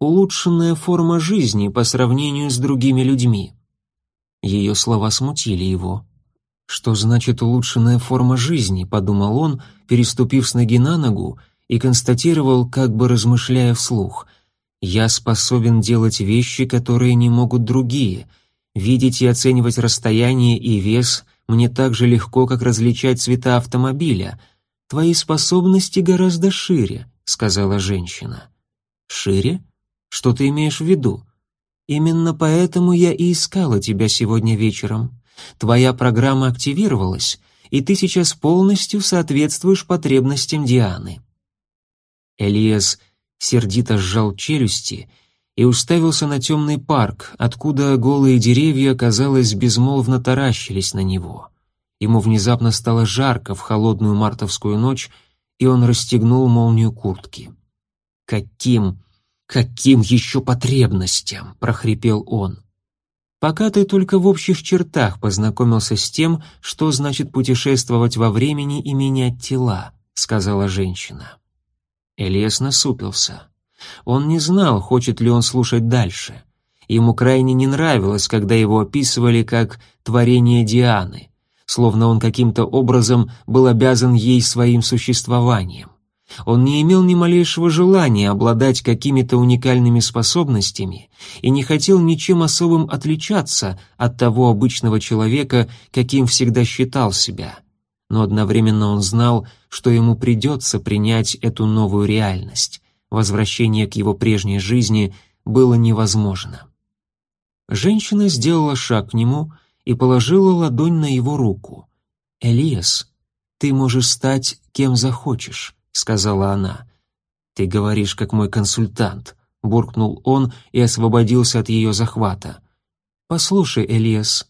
Улучшенная форма жизни по сравнению с другими людьми. Ее слова смутили его. Что значит улучшенная форма жизни, подумал он, переступив с ноги на ногу и констатировал, как бы размышляя вслух. «Я способен делать вещи, которые не могут другие. Видеть и оценивать расстояние и вес мне так же легко, как различать цвета автомобиля. Твои способности гораздо шире», — сказала женщина. «Шире? Что ты имеешь в виду?» «Именно поэтому я и искала тебя сегодня вечером. Твоя программа активировалась, и ты сейчас полностью соответствуешь потребностям Дианы. Элиас сердито сжал челюсти и уставился на темный парк, откуда голые деревья, казалось, безмолвно таращились на него. Ему внезапно стало жарко в холодную мартовскую ночь, и он расстегнул молнию куртки. «Каким, каким еще потребностям?» — прохрипел он. «Пока ты только в общих чертах познакомился с тем, что значит путешествовать во времени и менять тела», — сказала женщина. Элиас насупился. Он не знал, хочет ли он слушать дальше. Ему крайне не нравилось, когда его описывали как «творение Дианы», словно он каким-то образом был обязан ей своим существованием. Он не имел ни малейшего желания обладать какими-то уникальными способностями и не хотел ничем особым отличаться от того обычного человека, каким всегда считал себя но одновременно он знал, что ему придется принять эту новую реальность. Возвращение к его прежней жизни было невозможно. Женщина сделала шаг к нему и положила ладонь на его руку. «Элиас, ты можешь стать кем захочешь», — сказала она. «Ты говоришь, как мой консультант», — буркнул он и освободился от ее захвата. «Послушай, Элиас,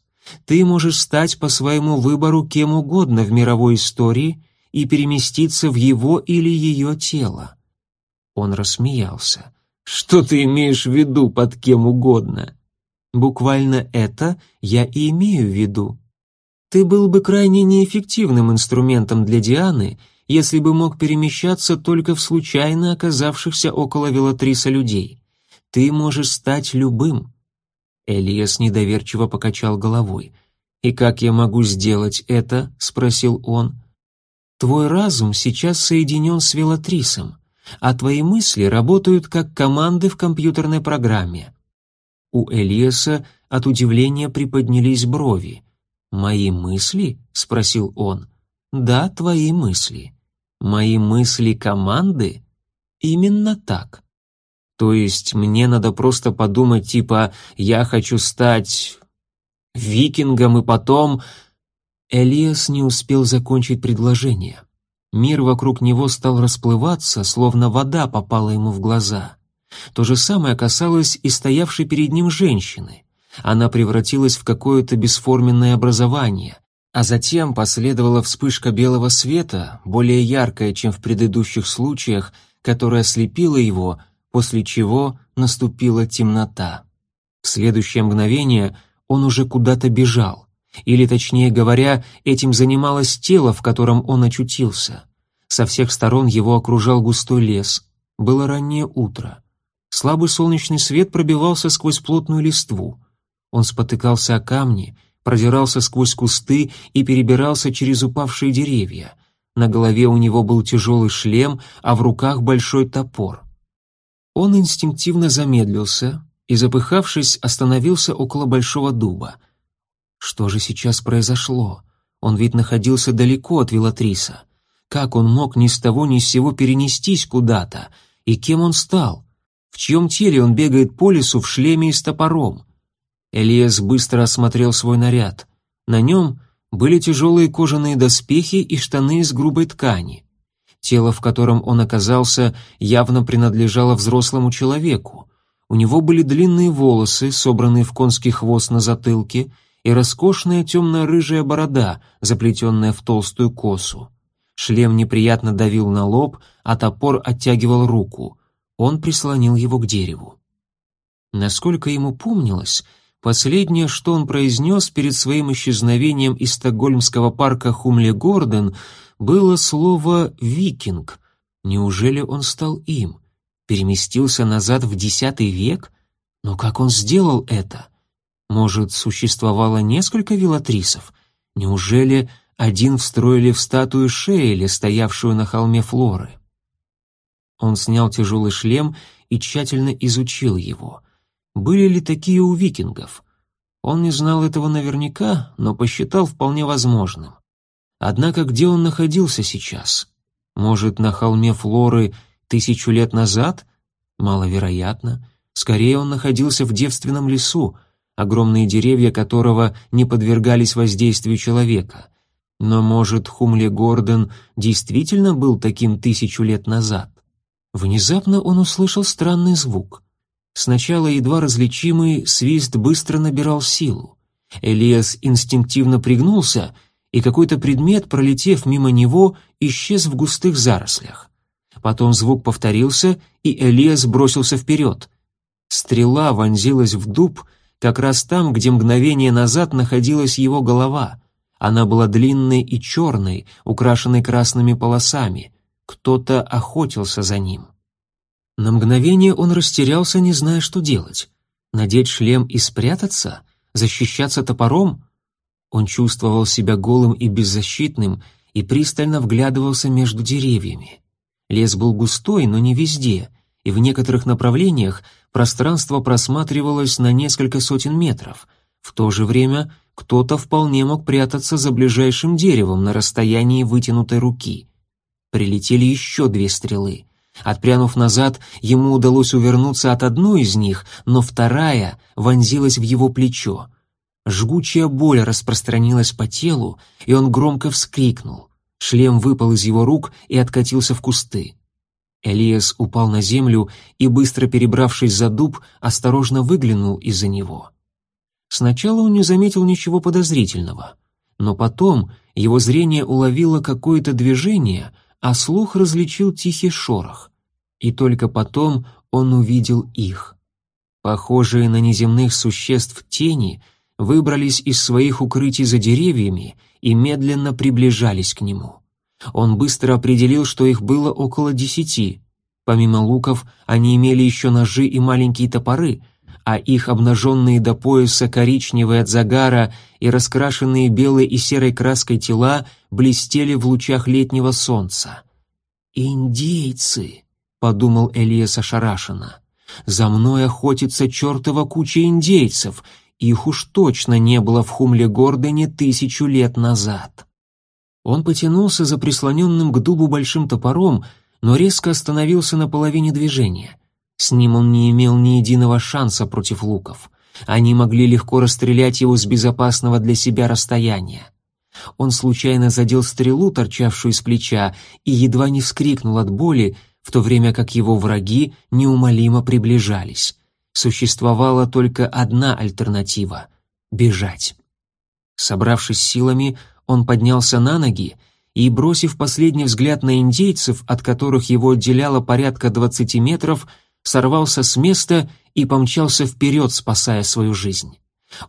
ты можешь стать по своему выбору кем угодно в мировой истории и переместиться в его или ее тело. Он рассмеялся. Что ты имеешь в виду под кем угодно? Буквально это я и имею в виду. Ты был бы крайне неэффективным инструментом для Дианы, если бы мог перемещаться только в случайно оказавшихся около Велатриса людей. Ты можешь стать любым, Элиас недоверчиво покачал головой. «И как я могу сделать это?» — спросил он. «Твой разум сейчас соединен с Велатрисом, а твои мысли работают как команды в компьютерной программе». У Элиаса от удивления приподнялись брови. «Мои мысли?» — спросил он. «Да, твои мысли». «Мои мысли команды?» «Именно так. То есть мне надо просто подумать типа «я хочу стать викингом» и потом... Элиас не успел закончить предложение. Мир вокруг него стал расплываться, словно вода попала ему в глаза. То же самое касалось и стоявшей перед ним женщины. Она превратилась в какое-то бесформенное образование, а затем последовала вспышка белого света, более яркая, чем в предыдущих случаях, которая ослепила его — после чего наступила темнота. В следующее мгновение он уже куда-то бежал, или, точнее говоря, этим занималось тело, в котором он очутился. Со всех сторон его окружал густой лес. Было раннее утро. Слабый солнечный свет пробивался сквозь плотную листву. Он спотыкался о камни, продирался сквозь кусты и перебирался через упавшие деревья. На голове у него был тяжелый шлем, а в руках большой топор. Он инстинктивно замедлился, и, запыхавшись, остановился около большого дуба. Что же сейчас произошло? Он ведь находился далеко от Вилатриса. Как он мог ни с того ни с сего перенестись куда-то? И кем он стал? В чьем теле он бегает по лесу в шлеме и с топором? Элиас быстро осмотрел свой наряд. На нем были тяжелые кожаные доспехи и штаны из грубой ткани. Тело, в котором он оказался, явно принадлежало взрослому человеку. У него были длинные волосы, собранные в конский хвост на затылке, и роскошная темно-рыжая борода, заплетенная в толстую косу. Шлем неприятно давил на лоб, а топор оттягивал руку. Он прислонил его к дереву. Насколько ему помнилось, последнее, что он произнес перед своим исчезновением из стокгольмского парка Хумле-Гордон, было слово «викинг». Неужели он стал им? Переместился назад в X век? Но как он сделал это? Может, существовало несколько велатрисов? Неужели один встроили в статую Шейли, стоявшую на холме Флоры? Он снял тяжелый шлем и тщательно изучил его. Были ли такие у викингов? Он не знал этого наверняка, но посчитал вполне возможным. Однако где он находился сейчас? Может, на холме Флоры тысячу лет назад? Маловероятно. Скорее, он находился в девственном лесу, огромные деревья которого не подвергались воздействию человека. Но, может, Хумле Гордон действительно был таким тысячу лет назад? Внезапно он услышал странный звук. Сначала едва различимый свист быстро набирал силу. Элиас инстинктивно пригнулся и какой-то предмет, пролетев мимо него, исчез в густых зарослях. Потом звук повторился, и Элиас бросился вперед. Стрела вонзилась в дуб как раз там, где мгновение назад находилась его голова. Она была длинной и черной, украшенной красными полосами. Кто-то охотился за ним. На мгновение он растерялся, не зная, что делать. Надеть шлем и спрятаться? Защищаться топором? Он чувствовал себя голым и беззащитным и пристально вглядывался между деревьями. Лес был густой, но не везде, и в некоторых направлениях пространство просматривалось на несколько сотен метров. В то же время кто-то вполне мог прятаться за ближайшим деревом на расстоянии вытянутой руки. Прилетели еще две стрелы. Отпрянув назад, ему удалось увернуться от одной из них, но вторая вонзилась в его плечо. Жгучая боль распространилась по телу, и он громко вскрикнул. Шлем выпал из его рук и откатился в кусты. Элиас упал на землю и, быстро перебравшись за дуб, осторожно выглянул из-за него. Сначала он не заметил ничего подозрительного, но потом его зрение уловило какое-то движение, а слух различил тихий шорох. И только потом он увидел их. Похожие на неземных существ тени — выбрались из своих укрытий за деревьями и медленно приближались к нему. Он быстро определил, что их было около десяти. Помимо луков, они имели еще ножи и маленькие топоры, а их обнаженные до пояса коричневые от загара и раскрашенные белой и серой краской тела блестели в лучах летнего солнца. «Индейцы!» — подумал Элиас ошарашенно. «За мной охотится чертова куча индейцев, их уж точно не было в Хумле-Гордоне тысячу лет назад. Он потянулся за прислоненным к дубу большим топором, но резко остановился на половине движения. С ним он не имел ни единого шанса против луков. Они могли легко расстрелять его с безопасного для себя расстояния. Он случайно задел стрелу, торчавшую из плеча, и едва не вскрикнул от боли, в то время как его враги неумолимо приближались существовала только одна альтернатива — бежать. Собравшись силами, он поднялся на ноги и, бросив последний взгляд на индейцев, от которых его отделяло порядка двадцати метров, сорвался с места и помчался вперед, спасая свою жизнь.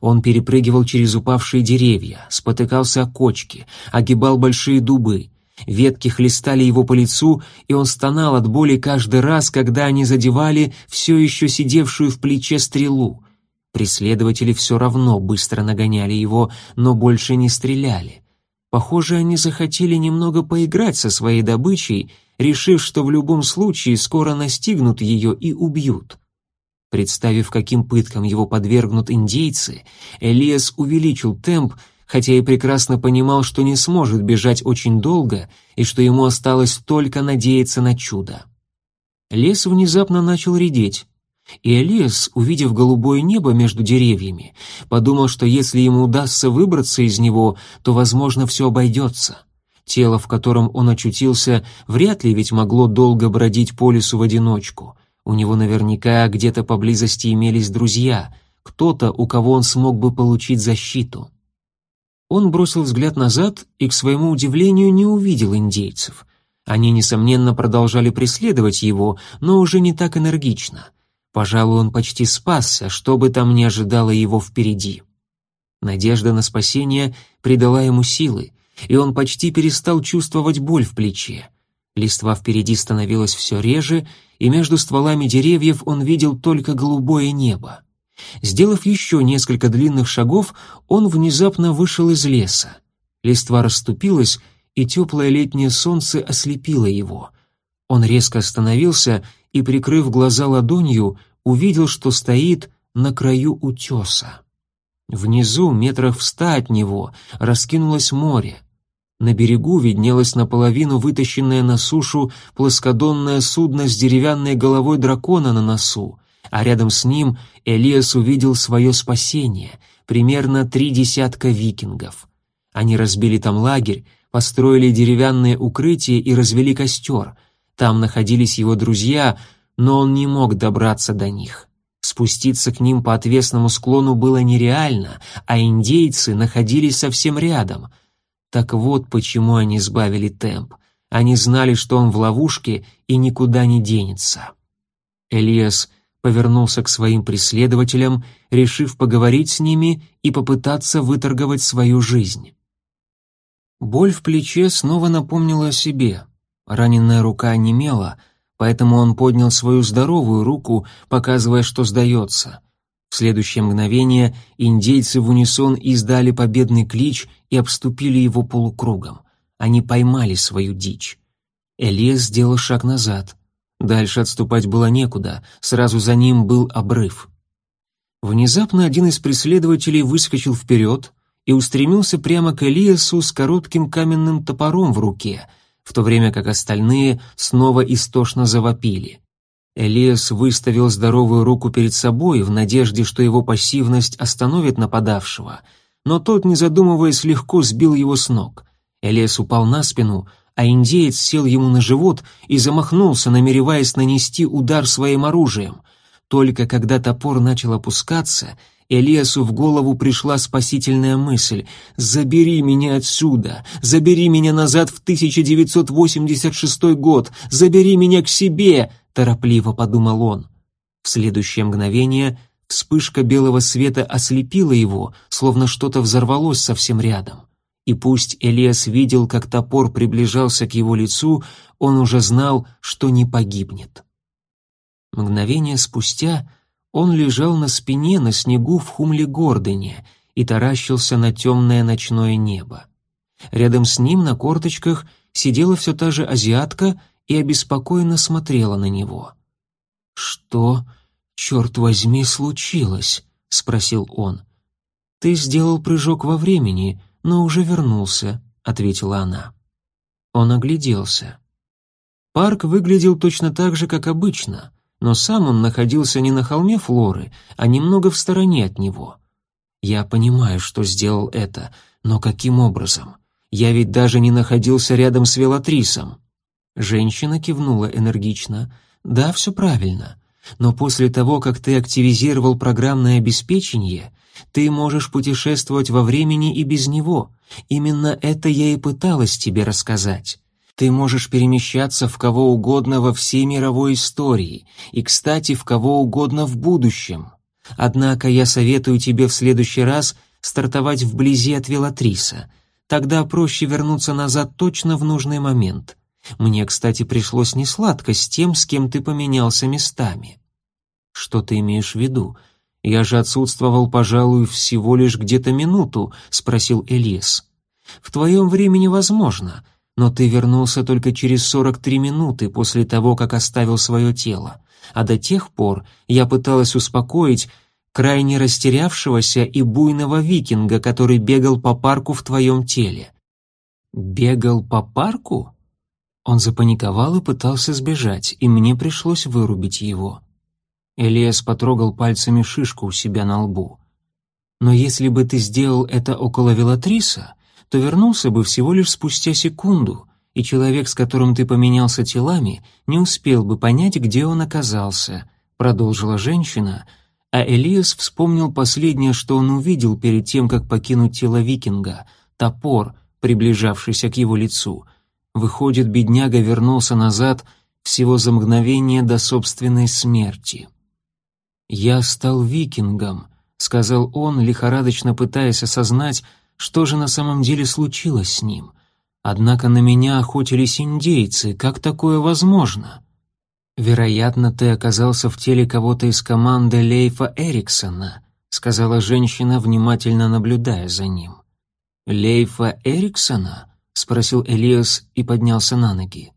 Он перепрыгивал через упавшие деревья, спотыкался о кочки, огибал большие дубы, Ветки хлестали его по лицу, и он стонал от боли каждый раз, когда они задевали все еще сидевшую в плече стрелу. Преследователи все равно быстро нагоняли его, но больше не стреляли. Похоже, они захотели немного поиграть со своей добычей, решив, что в любом случае скоро настигнут ее и убьют. Представив, каким пыткам его подвергнут индейцы, Элиас увеличил темп, хотя и прекрасно понимал, что не сможет бежать очень долго и что ему осталось только надеяться на чудо. Лес внезапно начал редеть. И Элиас, увидев голубое небо между деревьями, подумал, что если ему удастся выбраться из него, то, возможно, все обойдется. Тело, в котором он очутился, вряд ли ведь могло долго бродить по лесу в одиночку. У него наверняка где-то поблизости имелись друзья, кто-то, у кого он смог бы получить защиту. Он бросил взгляд назад и, к своему удивлению, не увидел индейцев. Они, несомненно, продолжали преследовать его, но уже не так энергично. Пожалуй, он почти спасся, что бы там ни ожидало его впереди. Надежда на спасение придала ему силы, и он почти перестал чувствовать боль в плече. Листва впереди становилась все реже, и между стволами деревьев он видел только голубое небо. Сделав еще несколько длинных шагов, он внезапно вышел из леса. Листва расступилась, и теплое летнее солнце ослепило его. Он резко остановился и, прикрыв глаза ладонью, увидел, что стоит на краю утеса. Внизу, метрах в ста от него, раскинулось море. На берегу виднелось наполовину вытащенное на сушу плоскодонное судно с деревянной головой дракона на носу, а рядом с ним Элиас увидел свое спасение, примерно три десятка викингов. Они разбили там лагерь, построили деревянное укрытие и развели костер, там находились его друзья, но он не мог добраться до них. Спуститься к ним по отвесному склону было нереально, а индейцы находились совсем рядом. Так вот почему они сбавили темп. Они знали, что он в ловушке и никуда не денется. Элиас повернулся к своим преследователям, решив поговорить с ними и попытаться выторговать свою жизнь. Боль в плече снова напомнила о себе. Раненая рука онемела, поэтому он поднял свою здоровую руку, показывая, что сдается. Следующее мгновение индейцы в унисон издали победный клич и обступили его полукругом. Они поймали свою дичь. Элиас сделал шаг назад. Дальше отступать было некуда, сразу за ним был обрыв. Внезапно один из преследователей выскочил вперед и устремился прямо к Элиасу с коротким каменным топором в руке — в то время как остальные снова истошно завопили. Элиас выставил здоровую руку перед собой в надежде, что его пассивность остановит нападавшего, но тот, не задумываясь, легко сбил его с ног. Элиас упал на спину, а индеец сел ему на живот и замахнулся, намереваясь нанести удар своим оружием. Только когда топор начал опускаться — Элиасу в голову пришла спасительная мысль «Забери меня отсюда! Забери меня назад в 1986 год! Забери меня к себе!» — торопливо подумал он. В следующее мгновение вспышка белого света ослепила его, словно что-то взорвалось совсем рядом. И пусть Элиас видел, как топор приближался к его лицу, он уже знал, что не погибнет. Мгновение спустя — он лежал на спине на снегу в Хумле-Гордоне и таращился на темное ночное небо. Рядом с ним на корточках сидела все та же азиатка и обеспокоенно смотрела на него. «Что, черт возьми, случилось?» — спросил он. «Ты сделал прыжок во времени, но уже вернулся», — ответила она. Он огляделся. Парк выглядел точно так же, как обычно но сам он находился не на холме Флоры, а немного в стороне от него. Я понимаю, что сделал это, но каким образом? Я ведь даже не находился рядом с Велатрисом. Женщина кивнула энергично. Да, все правильно. Но после того, как ты активизировал программное обеспечение, ты можешь путешествовать во времени и без него. Именно это я и пыталась тебе рассказать. Ты можешь перемещаться в кого угодно во всей мировой истории, и, кстати, в кого угодно в будущем. Однако я советую тебе в следующий раз стартовать вблизи от Велатриса. Тогда проще вернуться назад точно в нужный момент. Мне, кстати, пришлось несладко с тем, с кем ты поменялся местами. Что ты имеешь в виду? Я же отсутствовал, пожалуй, всего лишь где-то минуту, спросил Элис. В твоем времени возможно, но ты вернулся только через 43 минуты после того, как оставил свое тело, а до тех пор я пыталась успокоить крайне растерявшегося и буйного викинга, который бегал по парку в твоем теле. Бегал по парку? Он запаниковал и пытался сбежать, и мне пришлось вырубить его. Элиас потрогал пальцами шишку у себя на лбу. Но если бы ты сделал это около Велатриса, то вернулся бы всего лишь спустя секунду, и человек, с которым ты поменялся телами, не успел бы понять, где он оказался, продолжила женщина, а Элиас вспомнил последнее, что он увидел перед тем, как покинуть тело викинга — топор, приближавшийся к его лицу. Выходит, бедняга вернулся назад всего за мгновение до собственной смерти. «Я стал викингом», — сказал он, лихорадочно пытаясь осознать, что же на самом деле случилось с ним. «Однако на меня охотились индейцы, как такое возможно?» «Вероятно, ты оказался в теле кого-то из команды Лейфа Эриксона», сказала женщина, внимательно наблюдая за ним. «Лейфа Эриксона?» — спросил Элиас и поднялся на ноги.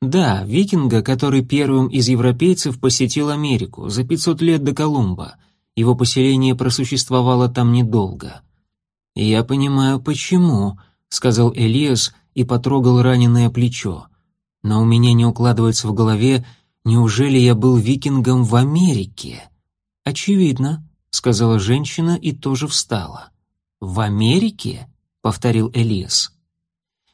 «Да, викинга, который первым из европейцев посетил Америку за 500 лет до Колумба. Его поселение просуществовало там недолго». «Я понимаю, почему», — сказал Элиас и потрогал раненое плечо. «Но у меня не укладывается в голове, Неужели я был викингом в Америке? Очевидно, сказала женщина и тоже встала. В Америке? повторил Элиас.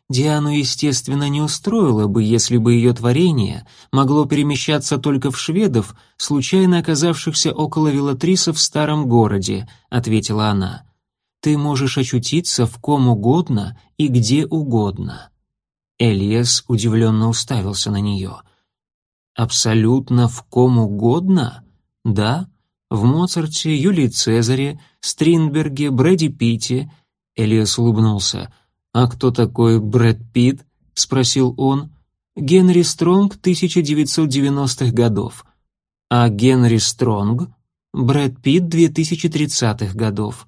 Диану, естественно, не устроило бы, если бы ее творение могло перемещаться только в шведов, случайно оказавшихся около Велатриса в старом городе, ответила она. Ты можешь очутиться в ком угодно и где угодно. Элиас удивленно уставился на нее. Абсолютно в ком угодно? Да, в Моцарте, Юлии Цезаре, Стринберге, Брэди Питте. Элиас улыбнулся. «А кто такой Брэд Питт?» — спросил он. «Генри Стронг 1990-х годов». «А Генри Стронг?» «Брэд Питт 2030-х годов».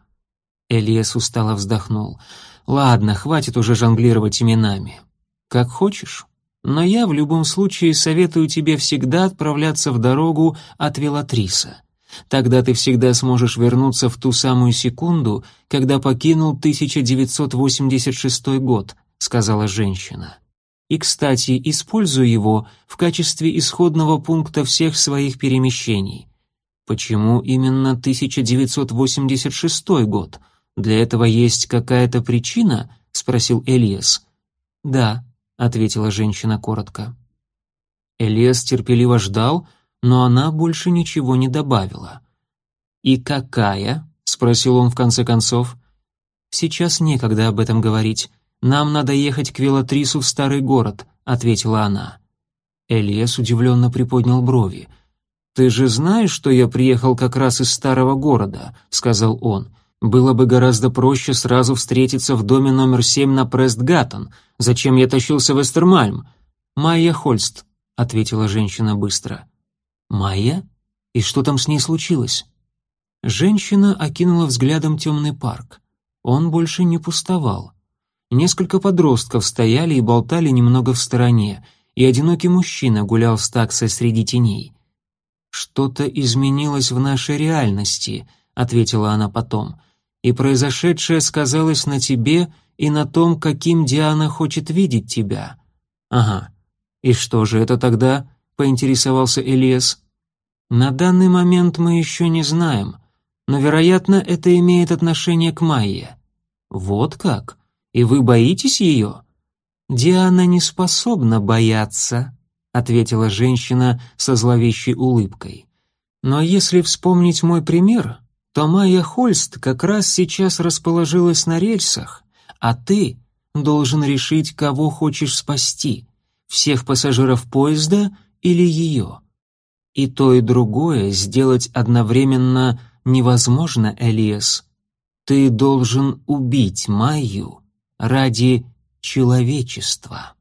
Элиас устало вздохнул. «Ладно, хватит уже жонглировать именами. Как хочешь». Но я в любом случае советую тебе всегда отправляться в дорогу от Велатриса. Тогда ты всегда сможешь вернуться в ту самую секунду, когда покинул 1986 год, сказала женщина. И, кстати, используй его в качестве исходного пункта всех своих перемещений. Почему именно 1986 год? Для этого есть какая-то причина? спросил Элиас. Да, ответила женщина коротко. Элиас терпеливо ждал, но она больше ничего не добавила. «И какая?» — спросил он в конце концов. «Сейчас некогда об этом говорить. Нам надо ехать к Велатрису в старый город», — ответила она. Элиас удивленно приподнял брови. «Ты же знаешь, что я приехал как раз из старого города», — сказал он. Было бы гораздо проще сразу встретиться в доме номер семь на Престгаттон. Зачем я тащился в Эстермальм? Майя Хольст, ответила женщина быстро. Майя? И что там с ней случилось? Женщина окинула взглядом темный парк. Он больше не пустовал. Несколько подростков стояли и болтали немного в стороне, и одинокий мужчина гулял с таксой среди теней. «Что-то изменилось в нашей реальности», — ответила она потом и произошедшее сказалось на тебе и на том, каким Диана хочет видеть тебя». «Ага. И что же это тогда?» — поинтересовался Элиас. «На данный момент мы еще не знаем, но, вероятно, это имеет отношение к Майе». «Вот как? И вы боитесь ее?» «Диана не способна бояться», — ответила женщина со зловещей улыбкой. «Но если вспомнить мой пример, то Майя Хольст как раз сейчас расположилась на рельсах, а ты должен решить, кого хочешь спасти, всех пассажиров поезда или ее. И то, и другое сделать одновременно невозможно, Элиас. Ты должен убить Майю ради человечества.